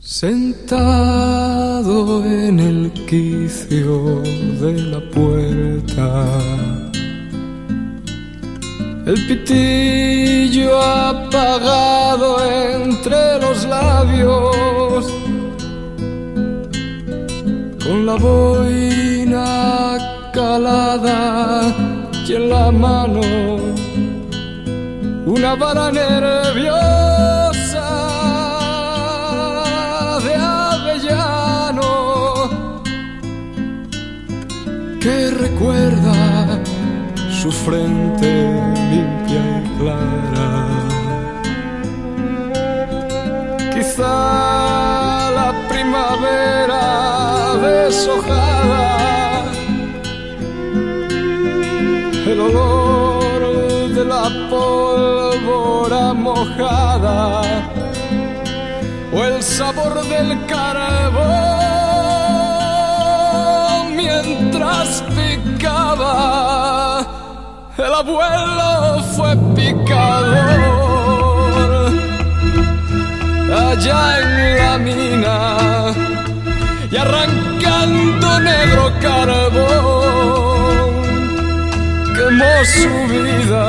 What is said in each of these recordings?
Sentado en el quicio de la puerta, el pitillo apagado entre los labios, con la boina calada y en la mano una vara nerviosa que recuerda su frente limpia y clara. Quizá la primavera deshojada, el olor de la pólvora mojada o el sabor del carbón El abuelo fue picador. Allá en la mina y arrancando negro carbón quemó su vida.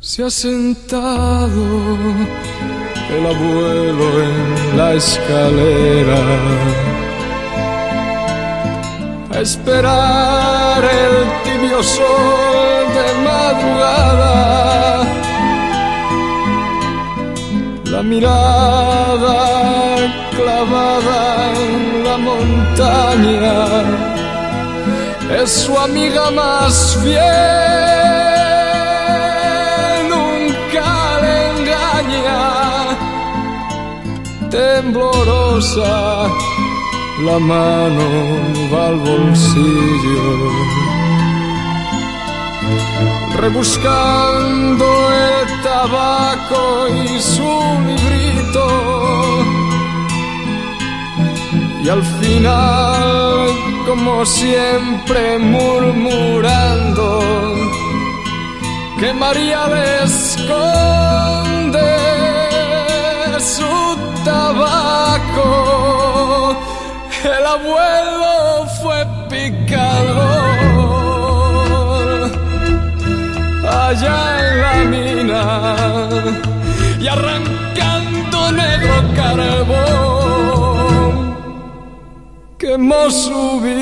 Se ha sentado el abuelo en la escalera a esperar tibio sol de madrugada. La mirada clavada en la montaña es su amiga más fiel, nunca le engaña, temblorosa la mano va al bolsillo, rebuscando el tabaco y su librito, y al final, como siempre, murmurando que María le esconde su tabaco. El abuelo fue picador allá en la mina y arrancando negro carbón quemó su vida.